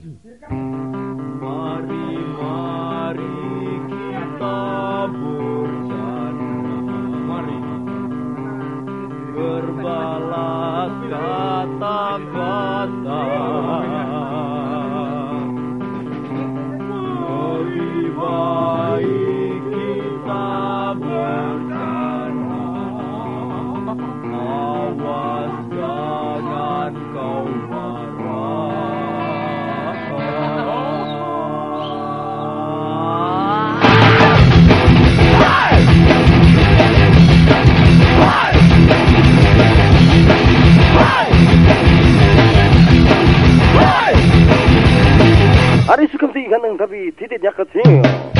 Mari, mari kita Kanang gabi.